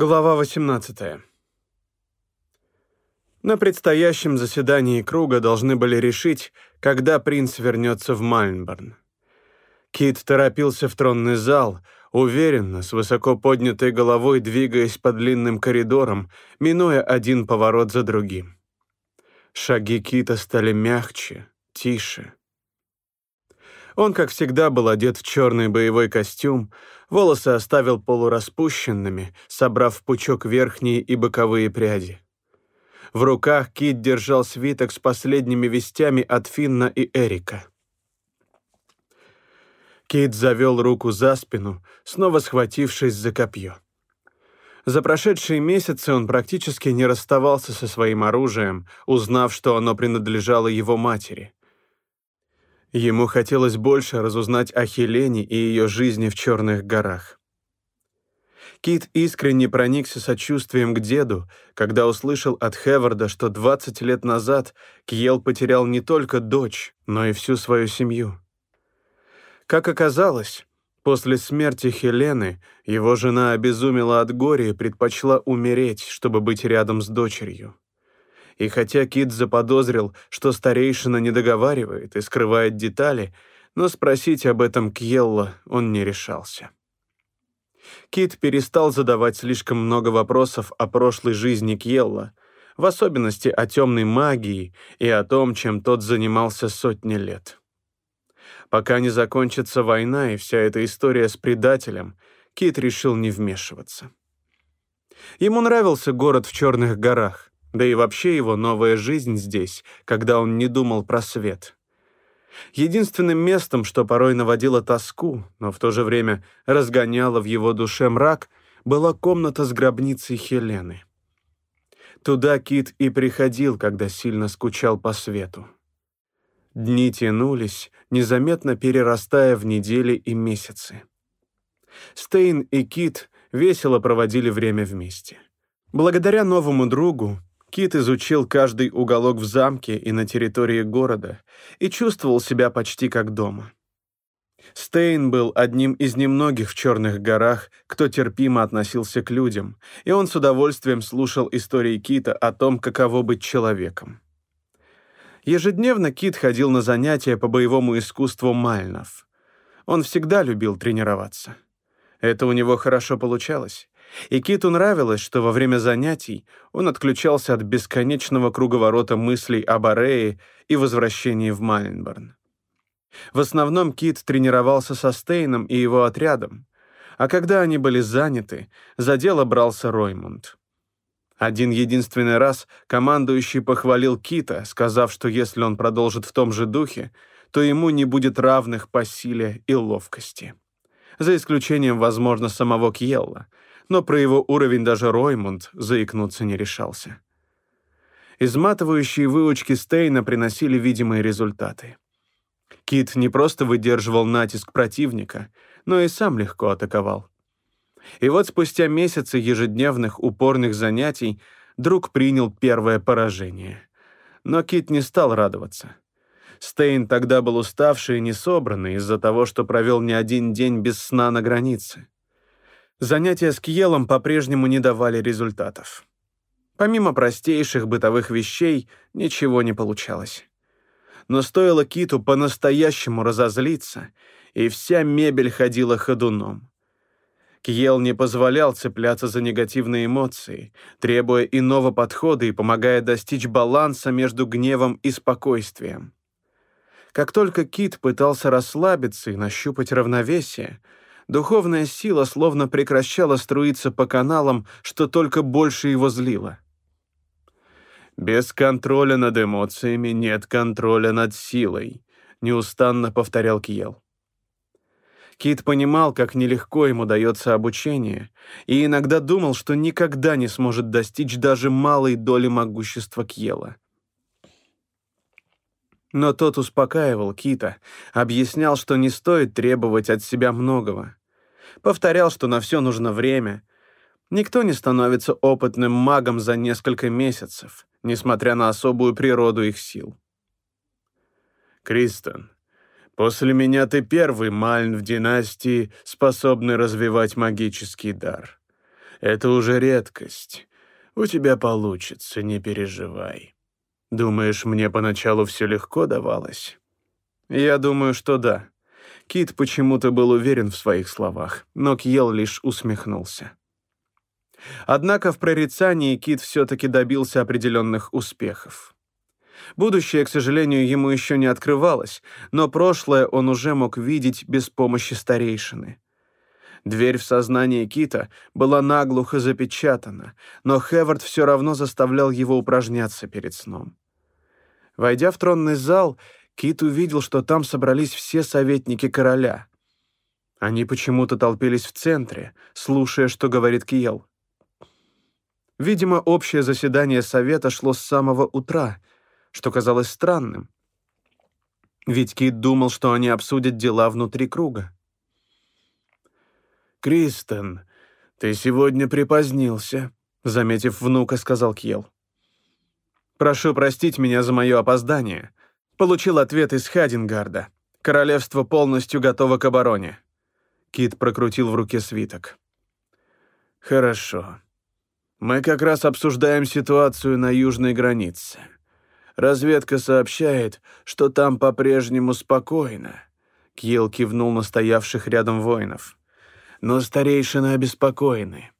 Глава 18. На предстоящем заседании круга должны были решить, когда принц вернется в Мальнборн. Кит торопился в тронный зал, уверенно, с высоко поднятой головой, двигаясь по длинным коридорам, минуя один поворот за другим. Шаги Кита стали мягче, тише. Он, как всегда, был одет в черный боевой костюм, волосы оставил полураспущенными, собрав в пучок верхние и боковые пряди. В руках Кит держал свиток с последними вестями от Финна и Эрика. Кит завел руку за спину, снова схватившись за копье. За прошедшие месяцы он практически не расставался со своим оружием, узнав, что оно принадлежало его матери. Ему хотелось больше разузнать о Хелене и ее жизни в Черных горах. Кит искренне проникся сочувствием к деду, когда услышал от Хеварда, что 20 лет назад Кьел потерял не только дочь, но и всю свою семью. Как оказалось, после смерти Хелены его жена обезумела от горя и предпочла умереть, чтобы быть рядом с дочерью. И хотя Кит заподозрил, что старейшина не договаривает и скрывает детали, но спросить об этом Кьелла он не решался. Кит перестал задавать слишком много вопросов о прошлой жизни Кьелла, в особенности о темной магии и о том, чем тот занимался сотни лет. Пока не закончится война и вся эта история с предателем, Кит решил не вмешиваться. Ему нравился город в Черных горах, да и вообще его новая жизнь здесь, когда он не думал про свет. Единственным местом, что порой наводило тоску, но в то же время разгоняло в его душе мрак, была комната с гробницей Хелены. Туда Кит и приходил, когда сильно скучал по свету. Дни тянулись, незаметно перерастая в недели и месяцы. Стейн и Кит весело проводили время вместе. Благодаря новому другу Кит изучил каждый уголок в замке и на территории города и чувствовал себя почти как дома. Стейн был одним из немногих в Черных горах, кто терпимо относился к людям, и он с удовольствием слушал истории Кита о том, каково быть человеком. Ежедневно Кит ходил на занятия по боевому искусству мальнов. Он всегда любил тренироваться. Это у него хорошо получалось, и Киту нравилось, что во время занятий он отключался от бесконечного круговорота мыслей об Арее и возвращении в Мальнборн. В основном Кит тренировался со Стейном и его отрядом, а когда они были заняты, за дело брался Роймунд. Один единственный раз командующий похвалил Кита, сказав, что если он продолжит в том же духе, то ему не будет равных по силе и ловкости. За исключением, возможно, самого Кьелла — но про его уровень даже Роймунд заикнуться не решался. Изматывающие выучки Стейна приносили видимые результаты. Кит не просто выдерживал натиск противника, но и сам легко атаковал. И вот спустя месяцы ежедневных упорных занятий друг принял первое поражение. Но Кит не стал радоваться. Стейн тогда был уставший и несобранный из-за того, что провел не один день без сна на границе. Занятия с Кьелом по-прежнему не давали результатов. Помимо простейших бытовых вещей, ничего не получалось. Но стоило Киту по-настоящему разозлиться, и вся мебель ходила ходуном. Кьел не позволял цепляться за негативные эмоции, требуя иного подхода и помогая достичь баланса между гневом и спокойствием. Как только Кит пытался расслабиться и нащупать равновесие — Духовная сила словно прекращала струиться по каналам, что только больше его злило. «Без контроля над эмоциями нет контроля над силой», — неустанно повторял Кьел. Кит понимал, как нелегко ему дается обучение, и иногда думал, что никогда не сможет достичь даже малой доли могущества Кьела. Но тот успокаивал Кита, объяснял, что не стоит требовать от себя многого повторял, что на все нужно время. Никто не становится опытным магом за несколько месяцев, несмотря на особую природу их сил. Кристен, после меня ты первый Мальн в династии, способный развивать магический дар. Это уже редкость. У тебя получится, не переживай. Думаешь, мне поначалу все легко давалось? Я думаю, что да. Кит почему-то был уверен в своих словах, но Кьел лишь усмехнулся. Однако в прорицании Кит все-таки добился определенных успехов. Будущее, к сожалению, ему еще не открывалось, но прошлое он уже мог видеть без помощи старейшины. Дверь в сознание Кита была наглухо запечатана, но Хевард все равно заставлял его упражняться перед сном. Войдя в тронный зал, Кит увидел, что там собрались все советники короля. Они почему-то толпились в центре, слушая, что говорит Киел. Видимо, общее заседание совета шло с самого утра, что казалось странным. Ведь Кит думал, что они обсудят дела внутри круга. «Кристен, ты сегодня припозднился», — заметив внука, сказал Кьел. «Прошу простить меня за мое опоздание», — получил ответ из Хадингарда. «Королевство полностью готово к обороне». Кит прокрутил в руке свиток. «Хорошо. Мы как раз обсуждаем ситуацию на южной границе. Разведка сообщает, что там по-прежнему спокойно». Кьел кивнул на стоявших рядом воинов но старейшины обеспокоены.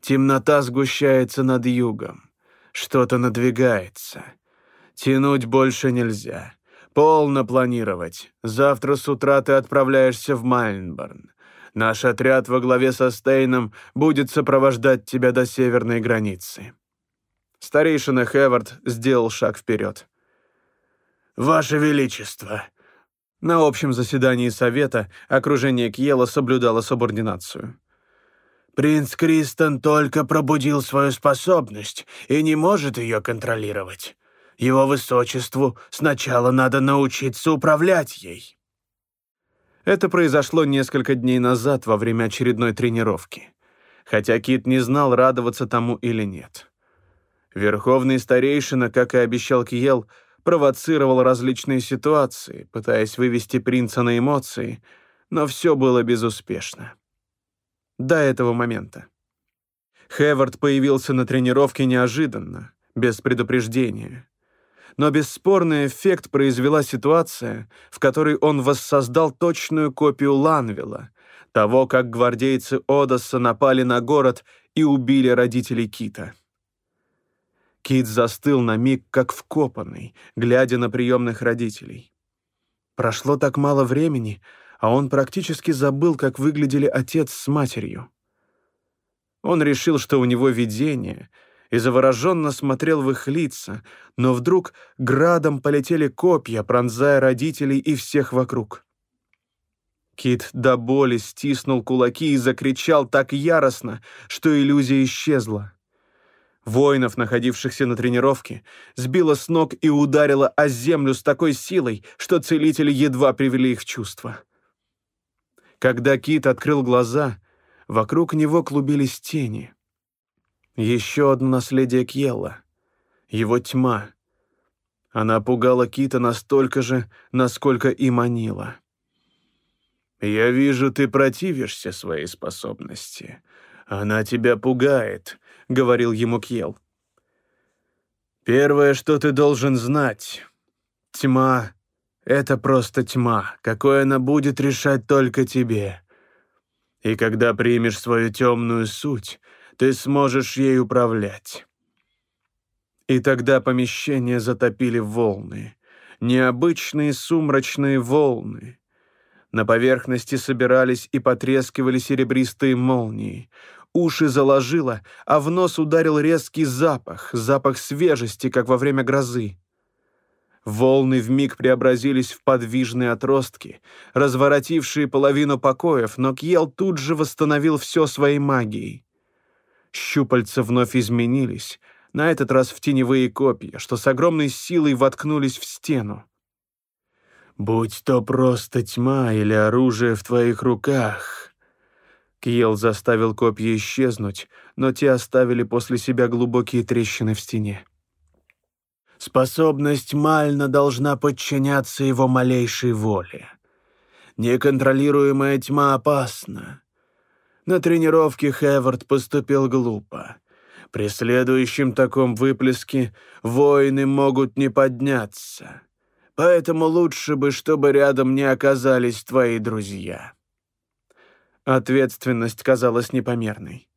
Темнота сгущается над югом. Что-то надвигается. Тянуть больше нельзя. Полно планировать. Завтра с утра ты отправляешься в Мальнборн. Наш отряд во главе со Стейном будет сопровождать тебя до северной границы». Старейшина Хевард сделал шаг вперед. «Ваше Величество, на общем заседании Совета окружение Кьела соблюдало субординацию. «Принц Кристен только пробудил свою способность и не может ее контролировать. Его высочеству сначала надо научиться управлять ей». Это произошло несколько дней назад во время очередной тренировки. Хотя Кит не знал, радоваться тому или нет. Верховный старейшина, как и обещал Киел, провоцировал различные ситуации, пытаясь вывести принца на эмоции, но все было безуспешно. До этого момента. Хевард появился на тренировке неожиданно, без предупреждения. Но бесспорный эффект произвела ситуация, в которой он воссоздал точную копию Ланвилла, того, как гвардейцы Одасса напали на город и убили родителей Кита. Кит застыл на миг, как вкопанный, глядя на приемных родителей. Прошло так мало времени, а он практически забыл, как выглядели отец с матерью. Он решил, что у него видение, и завороженно смотрел в их лица, но вдруг градом полетели копья, пронзая родителей и всех вокруг. Кит до боли стиснул кулаки и закричал так яростно, что иллюзия исчезла. Воинов, находившихся на тренировке, сбила с ног и ударила о землю с такой силой, что целители едва привели их в чувство. Когда Кит открыл глаза, вокруг него клубились тени. Еще одно наследие Кьелла. Его тьма. Она пугала Кита настолько же, насколько и манила. «Я вижу, ты противишься своей способности. Она тебя пугает», — говорил ему Кьел. «Первое, что ты должен знать. Тьма — это просто тьма, какой она будет решать только тебе. И когда примешь свою темную суть, ты сможешь ей управлять». И тогда помещение затопили волны. Необычные сумрачные волны. На поверхности собирались и потрескивали серебристые молнии. Уши заложило, а в нос ударил резкий запах, запах свежести, как во время грозы. Волны вмиг преобразились в подвижные отростки, разворотившие половину покоев, но Кьел тут же восстановил все своей магией. Щупальца вновь изменились, на этот раз в теневые копья, что с огромной силой воткнулись в стену. «Будь то просто тьма или оружие в твоих руках», Киел заставил копья исчезнуть, но те оставили после себя глубокие трещины в стене. Способность Мальна должна подчиняться его малейшей воле. Неконтролируемая тьма опасна. На тренировке Хевард поступил глупо. При следующем таком выплеске воины могут не подняться. Поэтому лучше бы, чтобы рядом не оказались твои друзья». Ответственность казалась непомерной.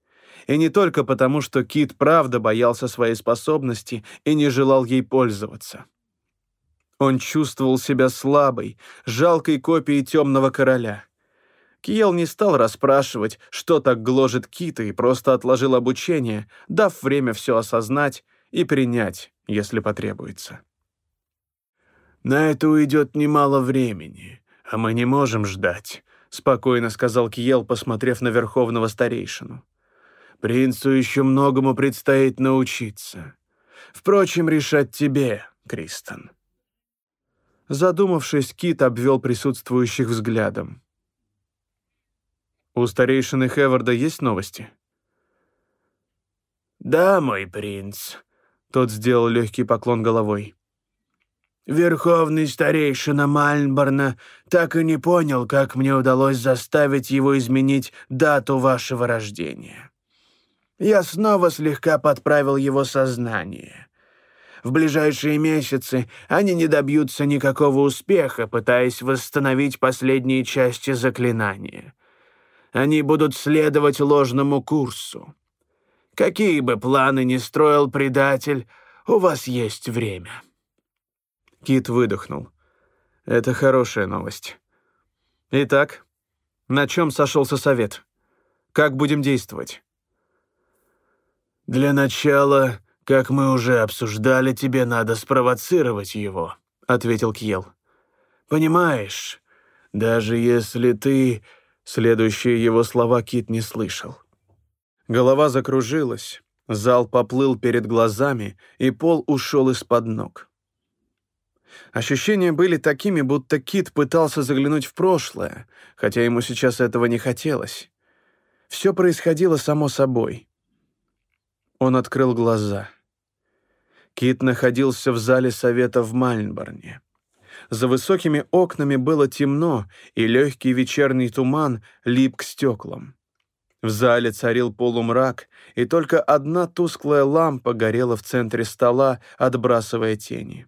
И не только потому, что Кит правда боялся своей способности и не желал ей пользоваться. Он чувствовал себя слабой, жалкой копией темного короля. Киел не стал расспрашивать, что так гложет Кита, и просто отложил обучение, дав время все осознать и принять, если потребуется. «На это уйдет немало времени, а мы не можем ждать», — спокойно сказал Киел, посмотрев на верховного старейшину. «Принцу еще многому предстоит научиться. Впрочем, решать тебе, Кристен». Задумавшись, Кит обвел присутствующих взглядом. «У старейшины Хеварда есть новости?» «Да, мой принц», — тот сделал легкий поклон головой. «Верховный старейшина Мальнборна так и не понял, как мне удалось заставить его изменить дату вашего рождения. Я снова слегка подправил его сознание». В ближайшие месяцы они не добьются никакого успеха, пытаясь восстановить последние части заклинания. Они будут следовать ложному курсу. Какие бы планы ни строил предатель, у вас есть время». Кит выдохнул. «Это хорошая новость. Итак, на чем сошелся совет? Как будем действовать?» «Для начала, как мы уже обсуждали, тебе надо спровоцировать его», — ответил Кьел. «Понимаешь, даже если ты Следующие его слова Кит не слышал. Голова закружилась, зал поплыл перед глазами, и пол ушел из-под ног. Ощущения были такими, будто Кит пытался заглянуть в прошлое, хотя ему сейчас этого не хотелось. Все происходило само собой. Он открыл глаза. Кит находился в зале совета в Мальнборне. За высокими окнами было темно, и легкий вечерний туман лип к стеклам. В зале царил полумрак, и только одна тусклая лампа горела в центре стола, отбрасывая тени.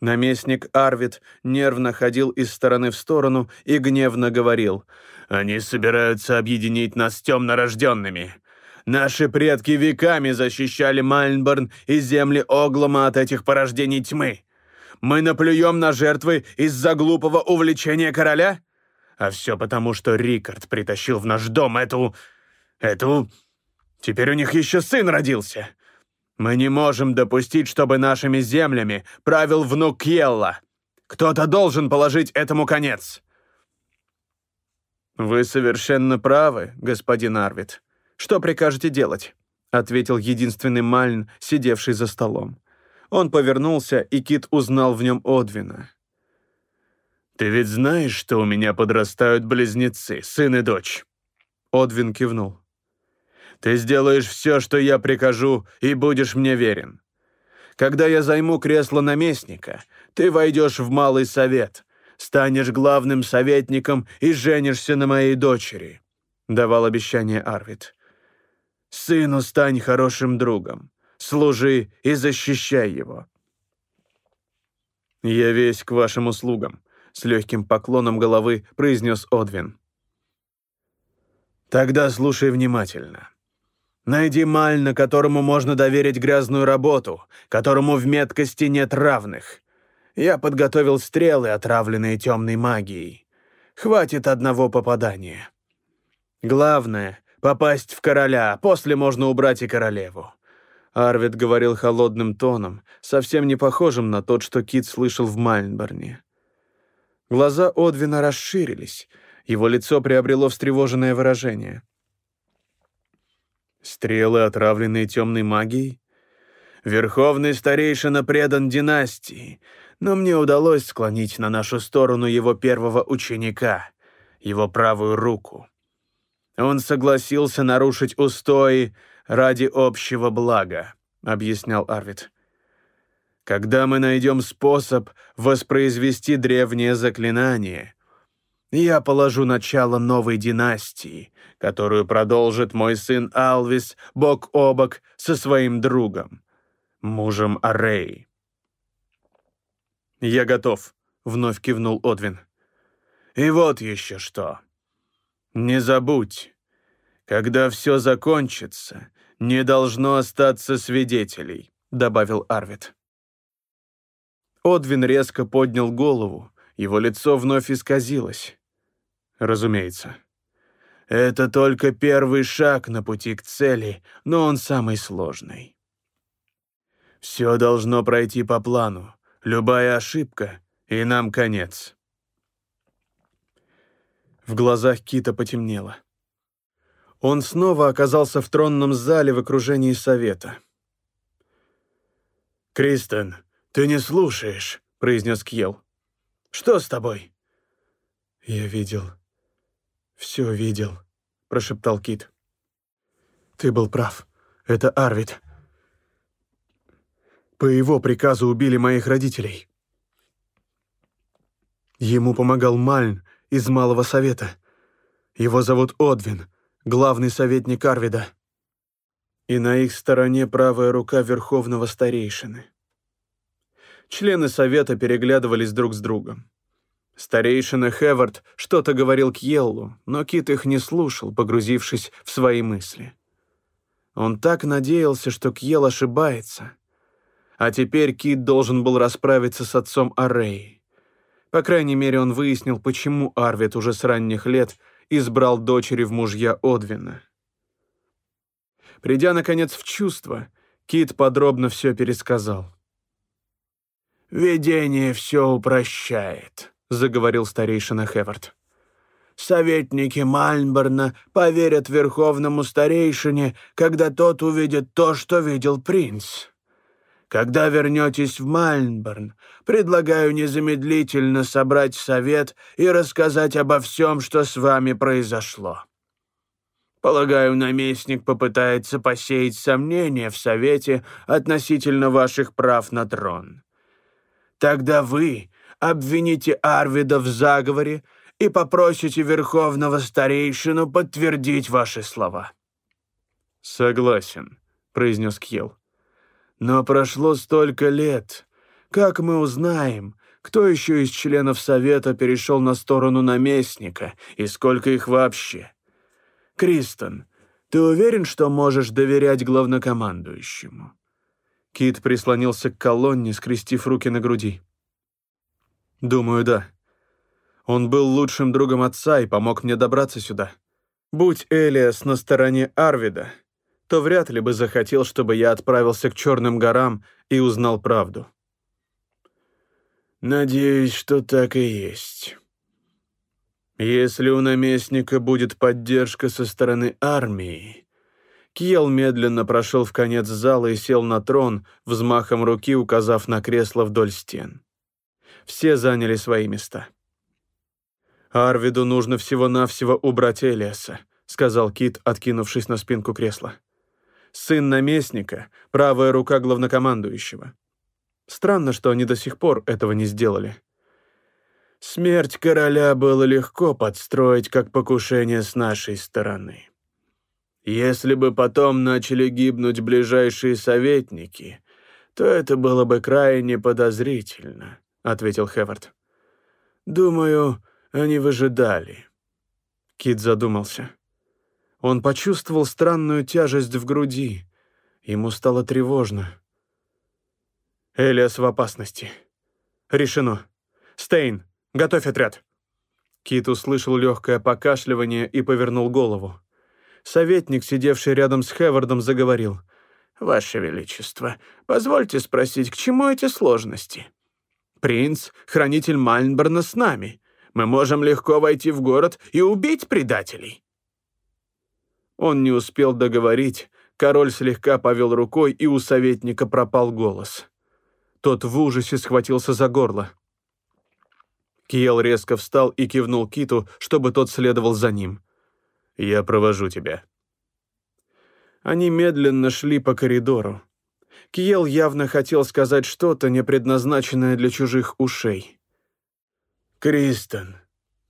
Наместник Арвид нервно ходил из стороны в сторону и гневно говорил, «Они собираются объединить нас с темнорожденными. Наши предки веками защищали Мальнборн и земли Оглома от этих порождений тьмы. Мы наплюем на жертвы из-за глупого увлечения короля? А все потому, что Рикард притащил в наш дом эту... эту... Теперь у них еще сын родился. Мы не можем допустить, чтобы нашими землями правил внук Кьелла. Кто-то должен положить этому конец. «Вы совершенно правы, господин Арвид. Что прикажете делать?» — ответил единственный Мальн, сидевший за столом. Он повернулся, и Кит узнал в нем Одвина. «Ты ведь знаешь, что у меня подрастают близнецы, сын и дочь?» Одвин кивнул. «Ты сделаешь все, что я прикажу, и будешь мне верен. Когда я займу кресло наместника, ты войдешь в Малый Совет, станешь главным советником и женишься на моей дочери», — давал обещание Арвид. «Сыну стань хорошим другом служи и защищай его». «Я весь к вашим услугам», — с легким поклоном головы произнес Одвин. «Тогда слушай внимательно. Найди Мальна, которому можно доверить грязную работу, которому в меткости нет равных. Я подготовил стрелы, отравленные темной магией. Хватит одного попадания. Главное — попасть в короля, после можно убрать и королеву. Арвид говорил холодным тоном, совсем не похожим на тот, что Кит слышал в Мальнборне. Глаза Одвина расширились, его лицо приобрело встревоженное выражение. «Стрелы, отравленные темной магией? Верховный старейшина предан династии, но мне удалось склонить на нашу сторону его первого ученика, его правую руку. Он согласился нарушить устои, ради общего блага», — объяснял Арвид. «Когда мы найдем способ воспроизвести древнее заклинание, я положу начало новой династии, которую продолжит мой сын Алвис бок о бок со своим другом, мужем Арей. «Я готов», — вновь кивнул Одвин. «И вот еще что. Не забудь, когда все закончится, не должно остаться свидетелей», — добавил Арвид. Одвин резко поднял голову, его лицо вновь исказилось. Разумеется. Это только первый шаг на пути к цели, но он самый сложный. Все должно пройти по плану. Любая ошибка, и нам конец. В глазах Кита потемнело. Он снова оказался в тронном зале в окружении совета. «Кристен, ты не слушаешь», — произнес Кьел. «Что с тобой?» «Я видел. Все видел», — прошептал Кит. «Ты был прав. Это Арвид. По его приказу убили моих родителей. Ему помогал Мальн из Малого Совета. Его зовут Одвин, главный советник Арвида. И на их стороне правая рука Верховного Старейшины. Члены Совета переглядывались друг с другом. Старейшина Хевард что-то говорил к Еллу, но Кит их не слушал, погрузившись в свои мысли. Он так надеялся, что Кьел ошибается — а теперь Кит должен был расправиться с отцом Арей. По крайней мере, он выяснил, почему Арвид уже с ранних лет избрал дочери в мужья Одвина. Придя, наконец, в чувство, Кит подробно все пересказал. «Видение все упрощает», — заговорил старейшина Хевард. «Советники Мальнборна поверят верховному старейшине, когда тот увидит то, что видел принц. Когда вернетесь в Мальнборн, предлагаю незамедлительно собрать совет и рассказать обо всем, что с вами произошло. Полагаю, наместник попытается посеять сомнения в совете относительно ваших прав на трон. Тогда вы обвините Арвида в заговоре и попросите верховного старейшину подтвердить ваши слова». «Согласен», — произнес Кьел. Но прошло столько лет. Как мы узнаем, кто еще из членов Совета перешел на сторону наместника, и сколько их вообще? Кристон, ты уверен, что можешь доверять главнокомандующему?» Кит прислонился к колонне, скрестив руки на груди. «Думаю, да. Он был лучшим другом отца и помог мне добраться сюда. Будь Элиас на стороне Арвида, то вряд ли бы захотел, чтобы я отправился к Черным горам и узнал правду. Надеюсь, что так и есть. Если у наместника будет поддержка со стороны армии... Кьел медленно прошел в конец зала и сел на трон, взмахом руки указав на кресло вдоль стен. Все заняли свои места. «Арвиду нужно всего-навсего убрать Элиаса», — сказал Кит, откинувшись на спинку кресла сын наместника, правая рука главнокомандующего. Странно, что они до сих пор этого не сделали. Смерть короля было легко подстроить как покушение с нашей стороны. Если бы потом начали гибнуть ближайшие советники, то это было бы крайне подозрительно, ответил Хевард. Думаю, они выжидали. Кит задумался. Он почувствовал странную тяжесть в груди. Ему стало тревожно. Элиас в опасности. Решено. Стейн, готовь отряд. Кит услышал легкое покашливание и повернул голову. Советник, сидевший рядом с Хевардом, заговорил. «Ваше Величество, позвольте спросить, к чему эти сложности? Принц, хранитель Мальнборна с нами. Мы можем легко войти в город и убить предателей». Он не успел договорить, король слегка повел рукой, и у советника пропал голос. Тот в ужасе схватился за горло. Киел резко встал и кивнул Киту, чтобы тот следовал за ним. «Я провожу тебя». Они медленно шли по коридору. Киел явно хотел сказать что-то, не предназначенное для чужих ушей. «Кристен,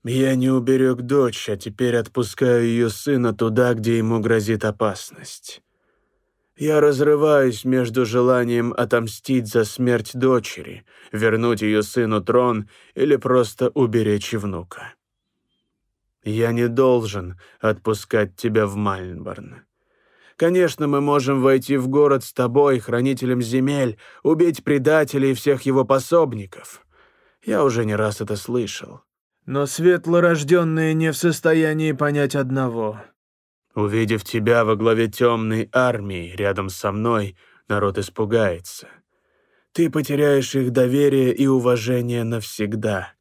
Я не уберег дочь, а теперь отпускаю ее сына туда, где ему грозит опасность. Я разрываюсь между желанием отомстить за смерть дочери, вернуть ее сыну трон или просто уберечь внука. Я не должен отпускать тебя в Мальнборн. Конечно, мы можем войти в город с тобой, хранителем земель, убить предателей и всех его пособников. Я уже не раз это слышал. Но светлорожденные не в состоянии понять одного. Увидев тебя во главе темной армии рядом со мной, народ испугается. Ты потеряешь их доверие и уважение навсегда.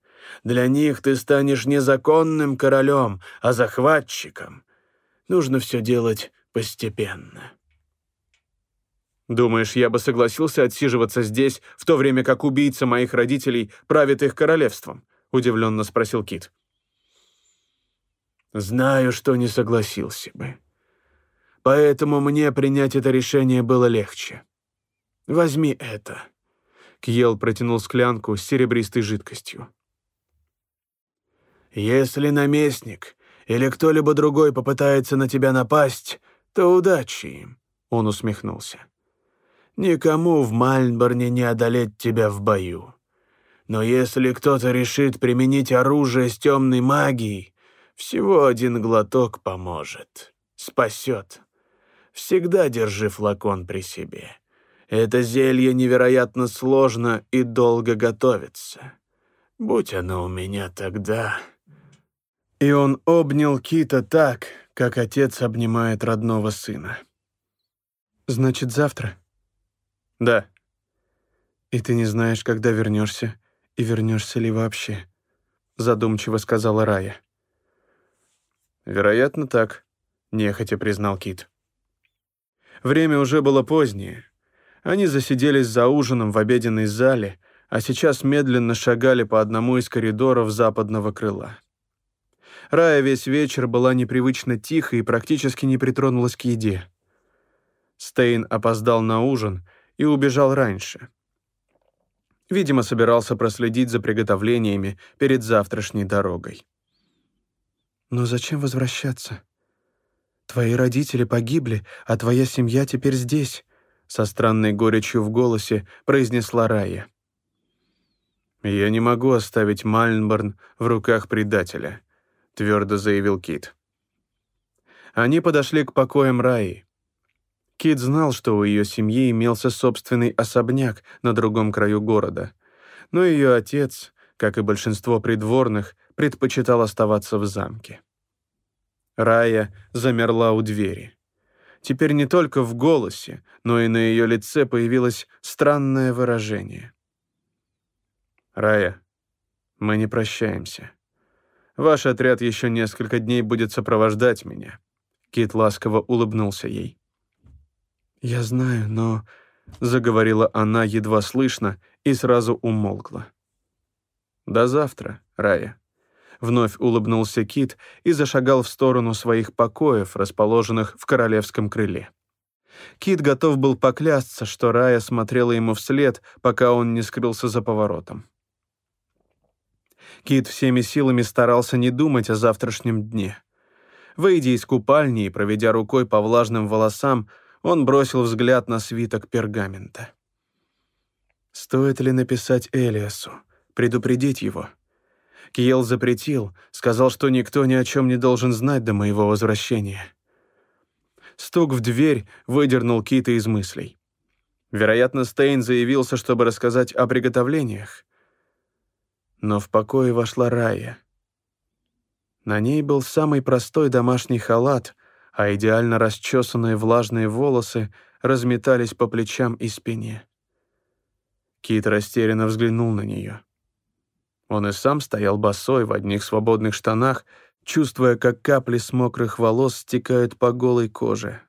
Для них ты станешь не законным королем, а захватчиком. Нужно все делать постепенно. Думаешь, я бы согласился отсиживаться здесь, в то время как убийца моих родителей правит их королевством? — удивленно спросил Кит. «Знаю, что не согласился бы. Поэтому мне принять это решение было легче. Возьми это». Кьел протянул склянку с серебристой жидкостью. «Если наместник или кто-либо другой попытается на тебя напасть, то удачи им», — он усмехнулся. «Никому в Мальнборне не одолеть тебя в бою. Но если кто-то решит применить оружие с темной магией, всего один глоток поможет, спасет. Всегда держи флакон при себе. Это зелье невероятно сложно и долго готовится. Будь оно у меня тогда... И он обнял Кита так, как отец обнимает родного сына. «Значит, завтра?» «Да». «И ты не знаешь, когда вернешься и вернешься ли вообще?» — задумчиво сказала Рая. «Вероятно, так», — нехотя признал Кит. Время уже было позднее. Они засиделись за ужином в обеденной зале, а сейчас медленно шагали по одному из коридоров западного крыла. Рая весь вечер была непривычно тихо и практически не притронулась к еде. Стейн опоздал на ужин и убежал раньше — Видимо, собирался проследить за приготовлениями перед завтрашней дорогой. «Но зачем возвращаться? Твои родители погибли, а твоя семья теперь здесь», со странной горечью в голосе произнесла Рая. «Я не могу оставить Мальнборн в руках предателя», твердо заявил Кит. Они подошли к покоям Раи. Кит знал, что у ее семьи имелся собственный особняк на другом краю города, но ее отец, как и большинство придворных, предпочитал оставаться в замке. Рая замерла у двери. Теперь не только в голосе, но и на ее лице появилось странное выражение. «Рая, мы не прощаемся. Ваш отряд еще несколько дней будет сопровождать меня». Кит ласково улыбнулся ей. «Я знаю, но...» — заговорила она едва слышно и сразу умолкла. «До завтра, Рая». Вновь улыбнулся Кит и зашагал в сторону своих покоев, расположенных в королевском крыле. Кит готов был поклясться, что Рая смотрела ему вслед, пока он не скрылся за поворотом. Кит всеми силами старался не думать о завтрашнем дне. Выйдя из купальни и проведя рукой по влажным волосам, он бросил взгляд на свиток пергамента. Стоит ли написать Элиасу, предупредить его? Киел запретил, сказал, что никто ни о чем не должен знать до моего возвращения. Стук в дверь выдернул Кита из мыслей. Вероятно, Стейн заявился, чтобы рассказать о приготовлениях. Но в покое вошла Рая. На ней был самый простой домашний халат, а идеально расчесанные влажные волосы разметались по плечам и спине. Кит растерянно взглянул на нее. Он и сам стоял босой в одних свободных штанах, чувствуя, как капли с мокрых волос стекают по голой коже.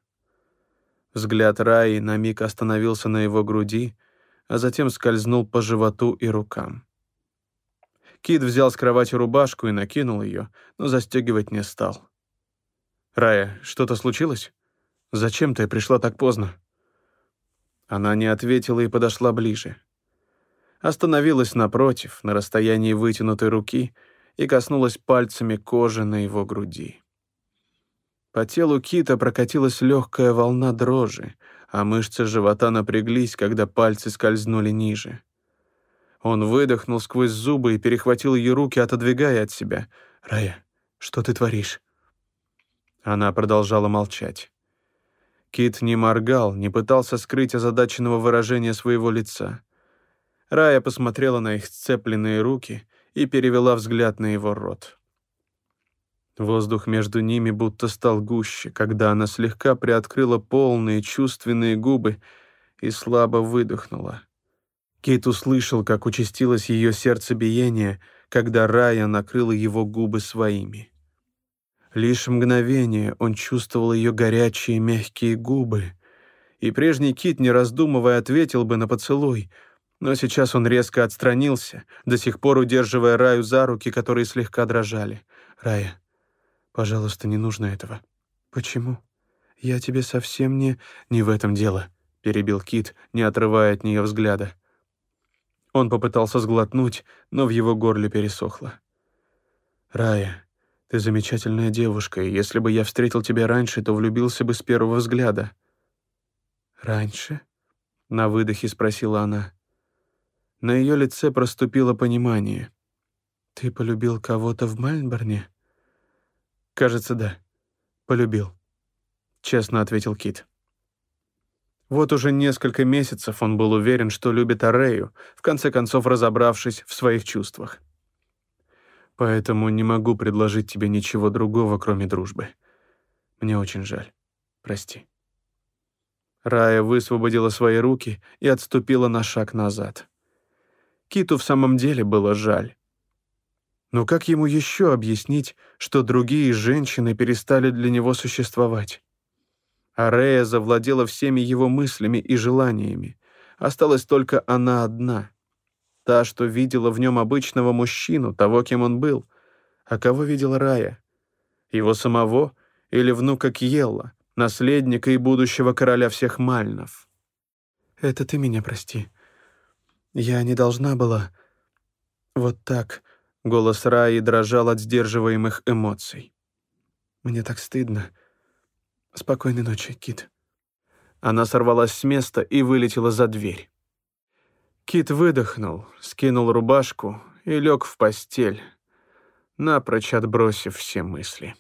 Взгляд Раи на миг остановился на его груди, а затем скользнул по животу и рукам. Кит взял с кровати рубашку и накинул ее, но застегивать не стал. «Рая, что-то случилось? Зачем ты пришла так поздно?» Она не ответила и подошла ближе. Остановилась напротив, на расстоянии вытянутой руки, и коснулась пальцами кожи на его груди. По телу Кита прокатилась легкая волна дрожи, а мышцы живота напряглись, когда пальцы скользнули ниже. Он выдохнул сквозь зубы и перехватил ее руки, отодвигая от себя. «Рая, что ты творишь?» Она продолжала молчать. Кит не моргал, не пытался скрыть озадаченного выражения своего лица. Рая посмотрела на их сцепленные руки и перевела взгляд на его рот. Воздух между ними будто стал гуще, когда она слегка приоткрыла полные чувственные губы и слабо выдохнула. Кейт услышал, как участилось ее сердцебиение, когда Рая накрыла его губы своими. Лишь мгновение он чувствовал ее горячие мягкие губы, и прежний Кит, не раздумывая, ответил бы на поцелуй, но сейчас он резко отстранился, до сих пор удерживая Раю за руки, которые слегка дрожали. «Рая, пожалуйста, не нужно этого». «Почему? Я тебе совсем не...» «Не в этом дело», — перебил Кит, не отрывая от нее взгляда. Он попытался сглотнуть, но в его горле пересохло. «Рая, ты замечательная девушка, и если бы я встретил тебя раньше, то влюбился бы с первого взгляда». «Раньше?» — на выдохе спросила она. На ее лице проступило понимание. «Ты полюбил кого-то в Мальборне?» «Кажется, да. Полюбил», — честно ответил Кит. Вот уже несколько месяцев он был уверен, что любит Арею, в конце концов разобравшись в своих чувствах. Поэтому не могу предложить тебе ничего другого, кроме дружбы. Мне очень жаль. Прости. Рая высвободила свои руки и отступила на шаг назад. Киту в самом деле было жаль. Но как ему еще объяснить, что другие женщины перестали для него существовать? Арея завладела всеми его мыслями и желаниями. Осталась только она одна. Та, что видела в нем обычного мужчину, того, кем он был. А кого видела Рая? Его самого или внука Кьелла, наследника и будущего короля всех Мальнов? «Это ты меня прости. Я не должна была...» «Вот так...» — голос Раи дрожал от сдерживаемых эмоций. «Мне так стыдно. Спокойной ночи, Кит». Она сорвалась с места и вылетела за дверь. Кит выдохнул, скинул рубашку и лег в постель, напрочь отбросив все мысли.